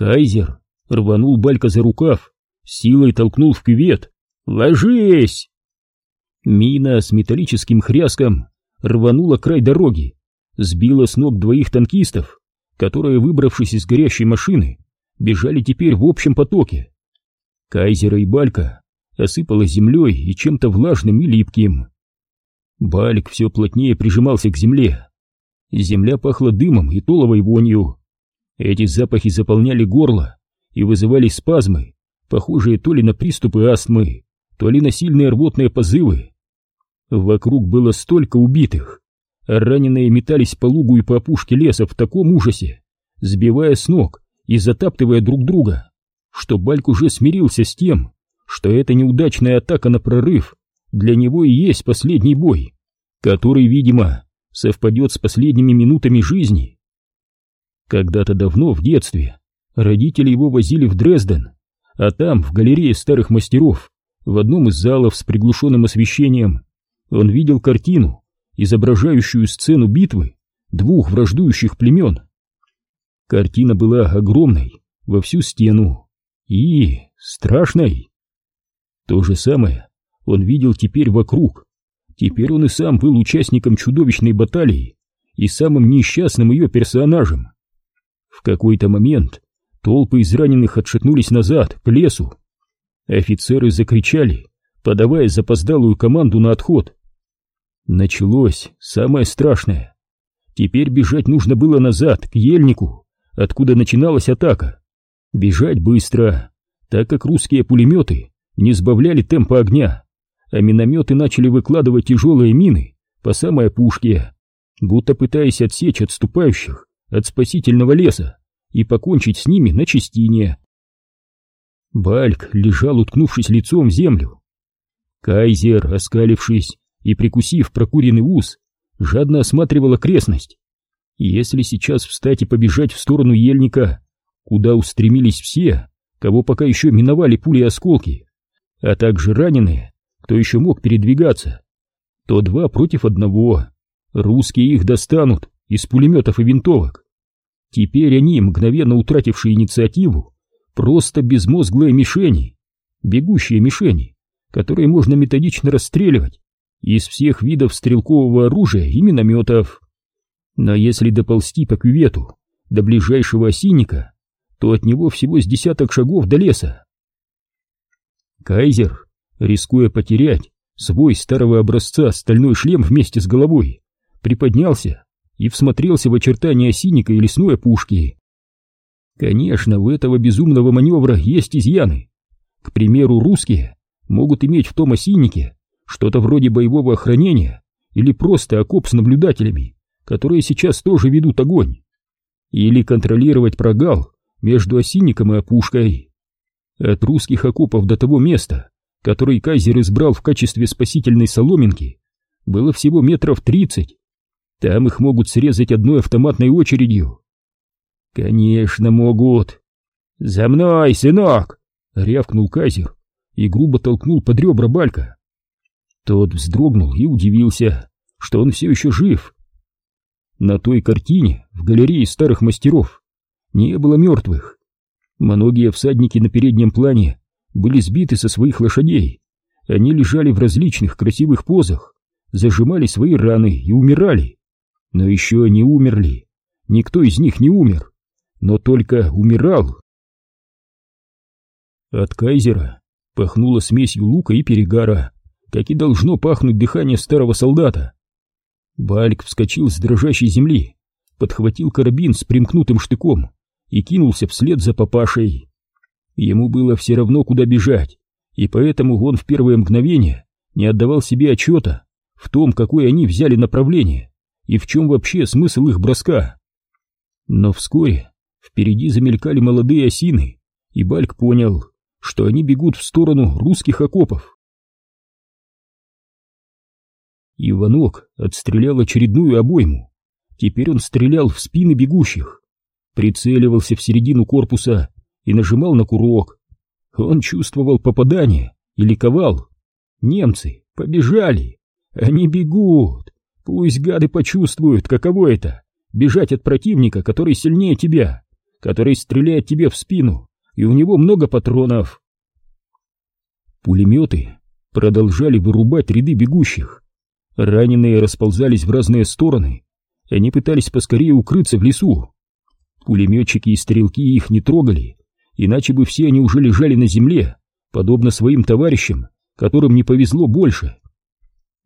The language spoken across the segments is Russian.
Кайзер рванул Балька за рукав, силой толкнул в кювет. «Ложись!» Мина с металлическим хряском рванула край дороги, сбила с ног двоих танкистов, которые, выбравшись из горящей машины, бежали теперь в общем потоке. Кайзера и Балька осыпала землей и чем-то влажным и липким. Бальк все плотнее прижимался к земле. Земля пахла дымом и толовой вонью. Эти запахи заполняли горло и вызывали спазмы, похожие то ли на приступы астмы, то ли на сильные рвотные позывы. Вокруг было столько убитых, а раненые метались по лугу и по опушке леса в таком ужасе, сбивая с ног и затаптывая друг друга, что Бальк уже смирился с тем, что эта неудачная атака на прорыв для него и есть последний бой, который, видимо, совпадет с последними минутами жизни. Когда-то давно, в детстве, родители его возили в Дрезден, а там, в галерее старых мастеров, в одном из залов с приглушенным освещением, он видел картину, изображающую сцену битвы двух враждующих племен. Картина была огромной, во всю стену, и страшной. То же самое он видел теперь вокруг. Теперь он и сам был участником чудовищной баталии и самым несчастным ее персонажем. В какой-то момент толпы из раненых отшатнулись назад, к лесу. Офицеры закричали, подавая запоздалую команду на отход. Началось самое страшное. Теперь бежать нужно было назад, к ельнику, откуда начиналась атака. Бежать быстро, так как русские пулеметы не сбавляли темпа огня, а минометы начали выкладывать тяжелые мины по самой пушке, будто пытаясь отсечь отступающих от спасительного леса и покончить с ними на частине. Бальк лежал, уткнувшись лицом в землю. Кайзер, оскалившись и прикусив прокуренный ус, жадно осматривал окрестность. Если сейчас встать и побежать в сторону ельника, куда устремились все, кого пока еще миновали пули и осколки, а также раненые, кто еще мог передвигаться, то два против одного. Русские их достанут из пулеметов и винтовок. Теперь они, мгновенно утратившие инициативу, просто безмозглые мишени, бегущие мишени, которые можно методично расстреливать из всех видов стрелкового оружия и минометов. Но если доползти по кювету до ближайшего осинника, то от него всего с десяток шагов до леса. Кайзер, рискуя потерять свой старого образца стальной шлем вместе с головой, приподнялся и всмотрелся в очертания осинника и лесной опушки. Конечно, у этого безумного маневра есть изъяны. К примеру, русские могут иметь в том осиннике что-то вроде боевого охранения или просто окоп с наблюдателями, которые сейчас тоже ведут огонь. Или контролировать прогал между осинником и опушкой. От русских окопов до того места, который кайзер избрал в качестве спасительной соломинки, было всего метров тридцать. Там их могут срезать одной автоматной очередью. Конечно, могут. «За мной, сынок!» — рявкнул кайзер и грубо толкнул под ребра Балька. Тот вздрогнул и удивился, что он все еще жив. На той картине в галерее старых мастеров не было мертвых. Многие всадники на переднем плане были сбиты со своих лошадей. Они лежали в различных красивых позах, зажимали свои раны и умирали. Но еще не умерли. Никто из них не умер, но только умирал. От кайзера пахнуло смесью лука и перегара, как и должно пахнуть дыхание старого солдата. Бальк вскочил с дрожащей земли, подхватил карабин с примкнутым штыком и кинулся вслед за папашей. Ему было все равно, куда бежать, и поэтому он в первое мгновение не отдавал себе отчета в том, какое они взяли направление и в чем вообще смысл их броска. Но вскоре впереди замелькали молодые осины, и Бальк понял, что они бегут в сторону русских окопов. Иванок отстрелял очередную обойму. Теперь он стрелял в спины бегущих прицеливался в середину корпуса и нажимал на курок. Он чувствовал попадание и ликовал. Немцы побежали, они бегут. Пусть гады почувствуют, каково это — бежать от противника, который сильнее тебя, который стреляет тебе в спину, и у него много патронов. Пулеметы продолжали вырубать ряды бегущих. Раненые расползались в разные стороны. Они пытались поскорее укрыться в лесу. Пулеметчики и стрелки их не трогали, иначе бы все они уже лежали на земле, подобно своим товарищам, которым не повезло больше.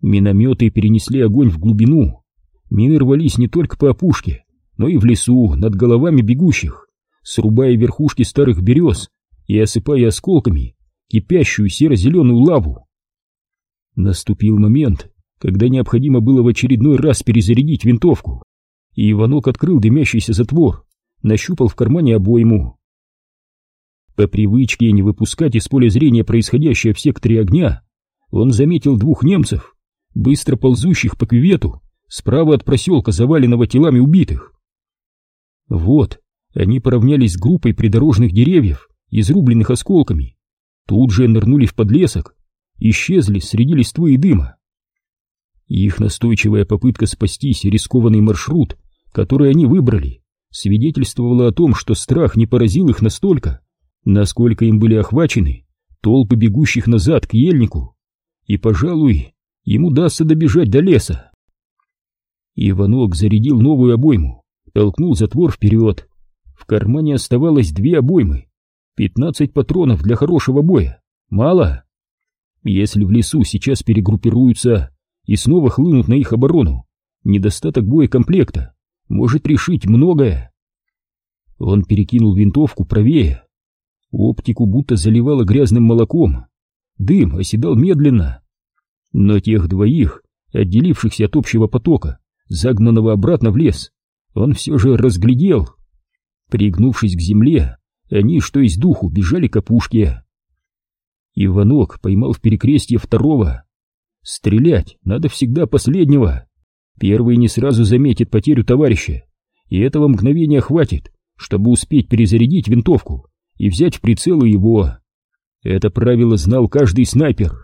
Минометы перенесли огонь в глубину. Мины рвались не только по опушке, но и в лесу, над головами бегущих, срубая верхушки старых берез и осыпая осколками кипящую серо-зеленую лаву. Наступил момент, когда необходимо было в очередной раз перезарядить винтовку, и Иванок открыл дымящийся затвор, нащупал в кармане обойму. По привычке не выпускать из поля зрения происходящее в секторе огня, он заметил двух немцев, быстро ползущих по кювету, справа от проселка, заваленного телами убитых. Вот, они поравнялись с группой придорожных деревьев, изрубленных осколками, тут же нырнули в подлесок, исчезли среди листвы и дыма. Их настойчивая попытка спастись и рискованный маршрут, который они выбрали, свидетельствовала о том, что страх не поразил их настолько, насколько им были охвачены толпы бегущих назад к ельнику, и, пожалуй, им удастся добежать до леса. Иванок зарядил новую обойму, толкнул затвор вперед. В кармане оставалось две обоймы, пятнадцать патронов для хорошего боя. Мало? Если в лесу сейчас перегруппируются и снова хлынут на их оборону, недостаток боекомплекта может решить многое. Он перекинул винтовку правее. Оптику будто заливало грязным молоком. Дым оседал медленно. Но тех двоих, отделившихся от общего потока, загнанного обратно в лес, он все же разглядел. Пригнувшись к земле, они, что из духу, бежали к опушке. Иванок поймал в перекрестье второго. Стрелять надо всегда последнего. Первый не сразу заметит потерю товарища, и этого мгновения хватит, чтобы успеть перезарядить винтовку и взять в прицел его. Это правило знал каждый снайпер.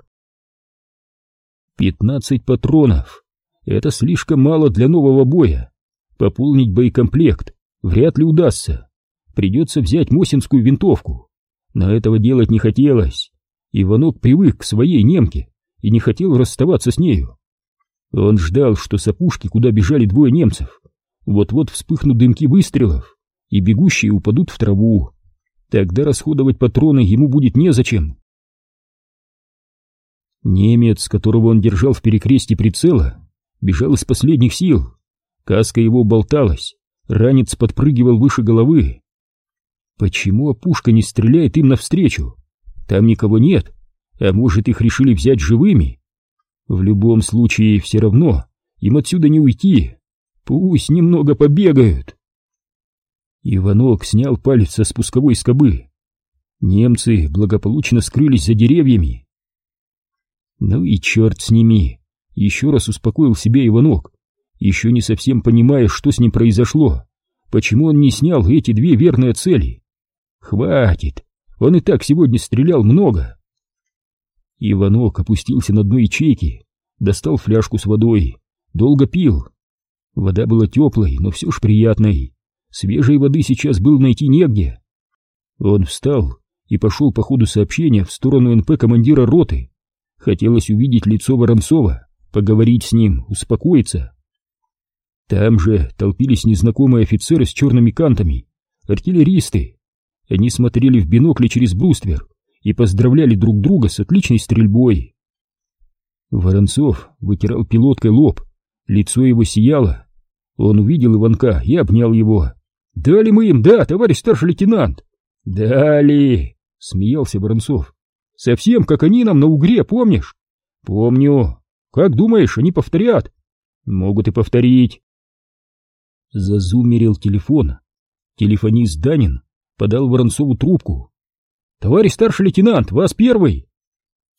Пятнадцать патронов. Это слишком мало для нового боя. Пополнить боекомплект вряд ли удастся. Придется взять Мосинскую винтовку. Но этого делать не хотелось. Иванок привык к своей немке и не хотел расставаться с нею. Он ждал, что с опушки, куда бежали двое немцев, вот-вот вспыхнут дымки выстрелов, и бегущие упадут в траву. Тогда расходовать патроны ему будет незачем. Немец, которого он держал в перекресте прицела, бежал из последних сил. Каска его болталась, ранец подпрыгивал выше головы. Почему опушка не стреляет им навстречу? Там никого нет, а может их решили взять живыми? В любом случае, все равно, им отсюда не уйти. Пусть немного побегают. Иванок снял палец со спусковой скобы. Немцы благополучно скрылись за деревьями. Ну и черт с ними, еще раз успокоил себя Иванок, еще не совсем понимая, что с ним произошло, почему он не снял эти две верные цели. Хватит, он и так сегодня стрелял много. Иванок опустился на дно ячейки, достал фляжку с водой, долго пил. Вода была теплой, но все ж приятной. Свежей воды сейчас было найти негде. Он встал и пошел по ходу сообщения в сторону НП командира роты. Хотелось увидеть лицо Воронцова, поговорить с ним, успокоиться. Там же толпились незнакомые офицеры с черными кантами, артиллеристы. Они смотрели в бинокли через бруствер и поздравляли друг друга с отличной стрельбой. Воронцов вытирал пилоткой лоб, лицо его сияло. Он увидел Иванка и обнял его. «Дали мы им, да, товарищ старший лейтенант?» «Дали!» — смеялся Воронцов. «Совсем как они нам на Угре, помнишь?» «Помню. Как думаешь, они повторят?» «Могут и повторить». Зазумерил телефон. Телефонист Данин подал Воронцову трубку. «Товарищ старший лейтенант, вас первый!»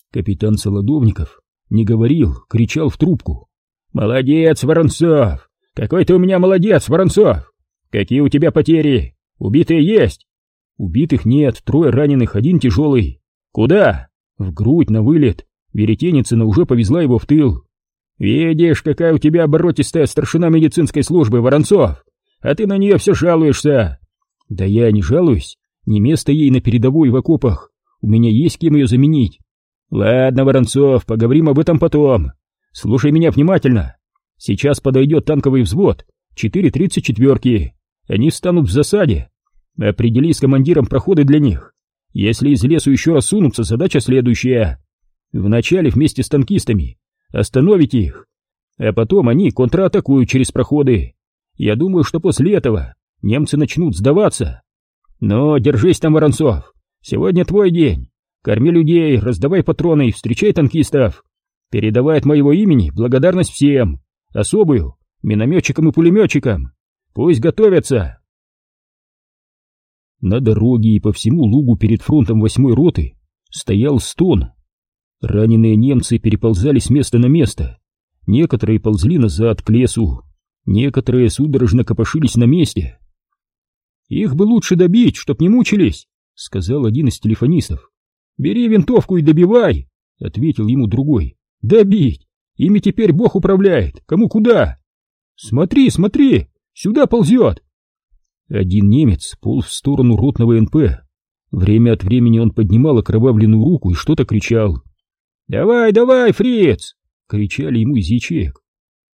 Капитан Солодовников не говорил, кричал в трубку. «Молодец, Воронцов! Какой ты у меня молодец, Воронцов! Какие у тебя потери? Убитые есть?» «Убитых нет, трое раненых, один тяжелый. Куда?» «В грудь, на вылет. Веретеницына уже повезла его в тыл». «Видишь, какая у тебя оборотистая старшина медицинской службы, Воронцов! А ты на нее все жалуешься!» Да я не жалуюсь, не место ей на передовой в окопах, у меня есть кем ее заменить. Ладно, Воронцов, поговорим об этом потом. Слушай меня внимательно. Сейчас подойдет танковый взвод, четыре тридцать четверки. Они встанут в засаде. Определи с командиром проходы для них. Если из лесу еще раз сунутся, задача следующая. Вначале вместе с танкистами остановите их, а потом они контратакуют через проходы. Я думаю, что после этого немцы начнут сдаваться. Но держись там, Воронцов, сегодня твой день. Корми людей, раздавай патроны и встречай танкистов. Передавай от моего имени благодарность всем, особую, минометчикам и пулеметчикам. Пусть готовятся. На дороге и по всему лугу перед фронтом восьмой роты стоял стон. Раненые немцы переползали с места на место. Некоторые ползли назад к лесу, некоторые судорожно копошились на месте. «Их бы лучше добить, чтоб не мучились», — сказал один из телефонистов. «Бери винтовку и добивай», — ответил ему другой. «Добить! Ими теперь Бог управляет, кому куда!» «Смотри, смотри, сюда ползет!» Один немец полз в сторону ротного НП. Время от времени он поднимал окровавленную руку и что-то кричал. «Давай, давай, фриц!» — кричали ему из ячеек.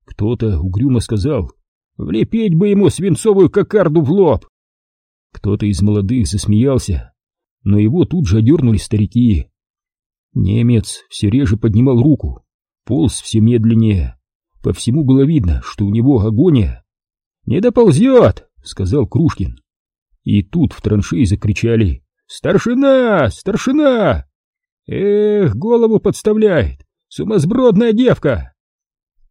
Кто-то угрюмо сказал, «Влепить бы ему свинцовую кокарду в лоб!» Кто-то из молодых засмеялся, но его тут же одернули старики. Немец все реже поднимал руку, полз все медленнее. По всему было видно, что у него агония. «Не доползет!» — сказал Крушкин. И тут в траншеи закричали «Старшина! Старшина!» «Эх, голову подставляет! Сумасбродная девка!»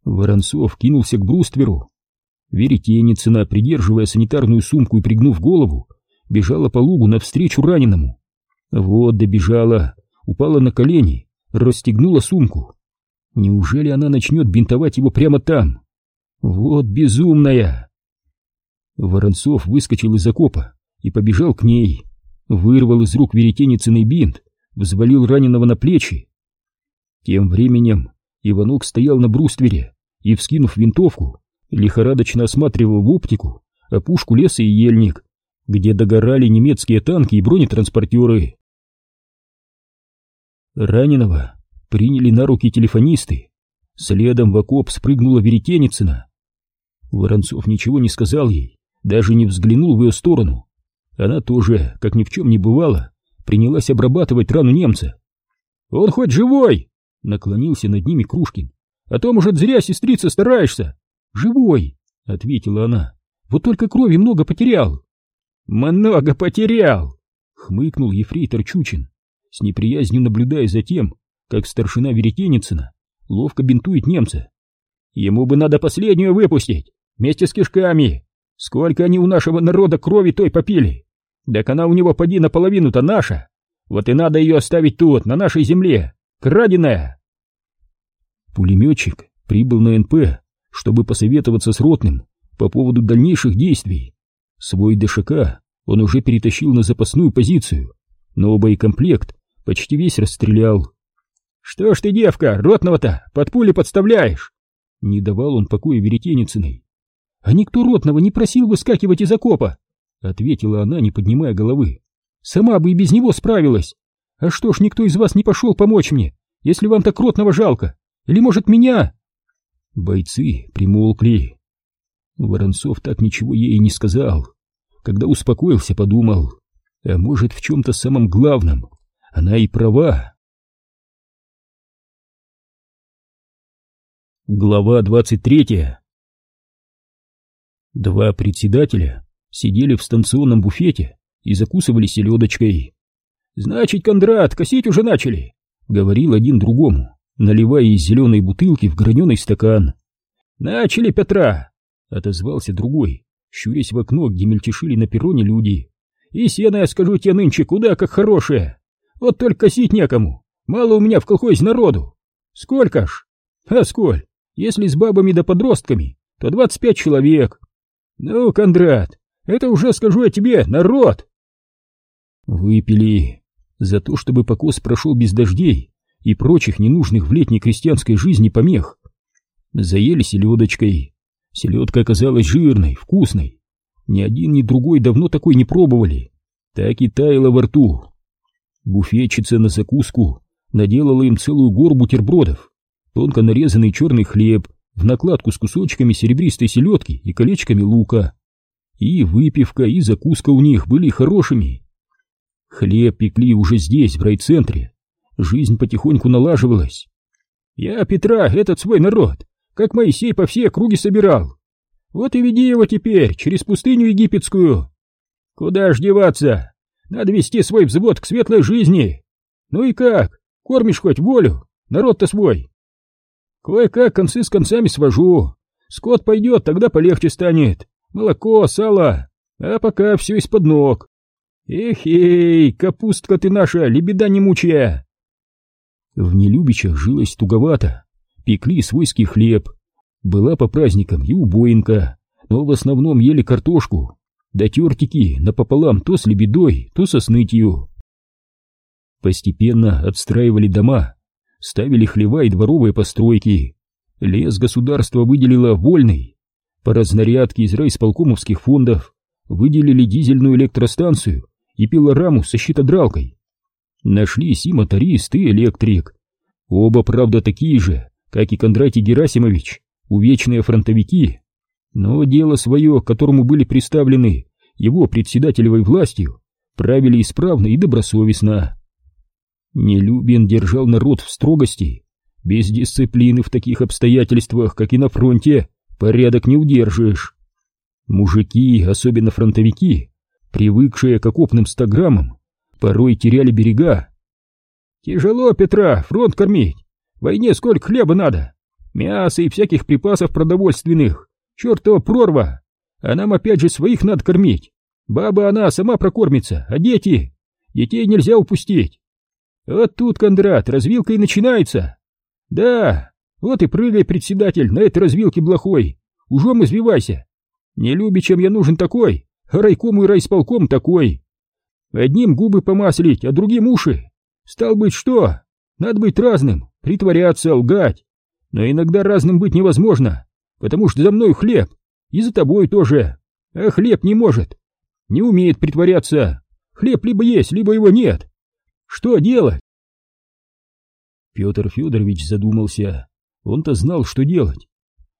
Воронцов кинулся к брустверу. Веретеницына, придерживая санитарную сумку и пригнув голову, бежала по лугу навстречу раненому. Вот добежала, упала на колени, расстегнула сумку. Неужели она начнет бинтовать его прямо там? Вот безумная! Воронцов выскочил из окопа и побежал к ней, вырвал из рук веретеницыный бинт, взвалил раненого на плечи. Тем временем Иванок стоял на бруствере и, вскинув винтовку, лихорадочно осматривал в оптику опушку леса и ельник, где догорали немецкие танки и бронетранспортеры. Раненого приняли на руки телефонисты. Следом в окоп спрыгнула Веретеницына. Воронцов ничего не сказал ей, даже не взглянул в ее сторону. Она тоже, как ни в чем не бывало, принялась обрабатывать рану немца. «Он хоть живой!» — наклонился над ними Крушкин. «А то, может, зря, сестрица, стараешься!» «Живой!» — ответила она. «Вот только крови много потерял!» «Много потерял!» — хмыкнул ефрейтор Чучин с неприязнью наблюдая за тем, как старшина Веретеницына ловко бинтует немца. Ему бы надо последнюю выпустить, вместе с кишками. Сколько они у нашего народа крови той попили. Так она у него поди наполовину-то наша. Вот и надо ее оставить тут, на нашей земле, краденая. Пулеметчик прибыл на НП, чтобы посоветоваться с ротным по поводу дальнейших действий. Свой ДШК он уже перетащил на запасную позицию, но боекомплект почти весь расстрелял. «Что ж ты, девка, ротного-то под пули подставляешь?» Не давал он покоя Веретеницыной. «А никто ротного не просил выскакивать из окопа!» Ответила она, не поднимая головы. «Сама бы и без него справилась! А что ж никто из вас не пошел помочь мне, если вам так ротного жалко? Или, может, меня?» Бойцы примолкли. Воронцов так ничего ей не сказал. Когда успокоился, подумал, а может, в чем-то самом главном она и права. Глава двадцать третья Два председателя сидели в станционном буфете и закусывали селедочкой. «Значит, Кондрат, косить уже начали!» — говорил один другому, наливая из зеленой бутылки в граненый стакан. «Начали, Петра!» — отозвался другой, щурясь в окно, где мельтешили на перроне люди. «И сено, я скажу тебе нынче, куда как хорошее!» Вот только косить некому. Мало у меня в колхозе народу. Сколько ж? А сколь? Если с бабами да подростками, то двадцать пять человек. Ну, Кондрат, это уже, скажу я тебе, народ. Выпили за то, чтобы покос прошел без дождей и прочих ненужных в летней крестьянской жизни помех. Заели селедочкой. Селедка оказалась жирной, вкусной. Ни один, ни другой давно такой не пробовали. Так и таяло во рту. Буфетчица на закуску наделала им целую гору бутербродов, тонко нарезанный черный хлеб в накладку с кусочками серебристой селедки и колечками лука. И выпивка, и закуска у них были хорошими. Хлеб пекли уже здесь, в райцентре. Жизнь потихоньку налаживалась. Я Петра, этот свой народ, как Моисей по всей округе собирал. Вот и веди его теперь через пустыню египетскую. Куда ж деваться? Надо вести свой взвод к светлой жизни. Ну и как? Кормишь хоть волю? Народ-то свой. Кое-как концы с концами свожу. Скот пойдет, тогда полегче станет. Молоко, сало. А пока все из-под ног. Эх-эй, капустка ты наша, лебеда немучая. В Нелюбичах жилось туговато. Пекли свойский хлеб. Была по праздникам и убоинка, но в основном ели картошку. Да тертики напополам то с лебедой, то со снытью. Постепенно отстраивали дома, ставили хлева и дворовые постройки. Лес государство выделило вольный. По разнарядке из райсполкомовских фондов выделили дизельную электростанцию и пилораму со щитодралкой. Нашлись и моторист, и электрик. Оба, правда, такие же, как и Кондратий Герасимович, увечные фронтовики. Но дело свое, к которому были представлены его председателевой властью, правили исправно и добросовестно. Нелюбин держал народ в строгости. Без дисциплины в таких обстоятельствах, как и на фронте, порядок не удержишь. Мужики, особенно фронтовики, привыкшие к окопным стаграммам, порой теряли берега. Тяжело, Петра, фронт кормить. Войне сколько хлеба надо? Мяса и всяких припасов продовольственных. Чертова прорва. А нам опять же своих надо кормить. Баба она сама прокормится, а дети? Детей нельзя упустить. Вот тут, Кондрат, развилка и начинается. Да, вот и прыгай, председатель, на этой развилке плохой. Ужом извивайся. Не люби, чем я нужен такой, а райком и райсполком такой. Одним губы помаслить, а другим уши. Стал быть, что? Надо быть разным, притворяться, лгать. Но иногда разным быть невозможно, потому что за мной хлеб, и за тобой тоже. А хлеб не может, не умеет притворяться. Хлеб либо есть, либо его нет. Что делать? Петр Федорович задумался. Он-то знал, что делать.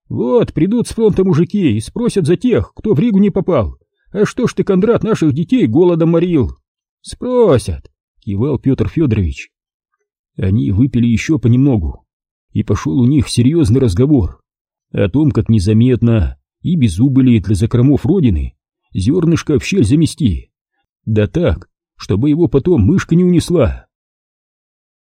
Вот, придут с фронта мужики и спросят за тех, кто в Ригу не попал. А что ж ты, Кондрат, наших детей голодом морил? Спросят, кивал Петр Федорович. Они выпили еще понемногу, и пошел у них серьезный разговор о том, как незаметно и без убыли для закромов родины зернышко в щель замести. Да так, чтобы его потом мышка не унесла.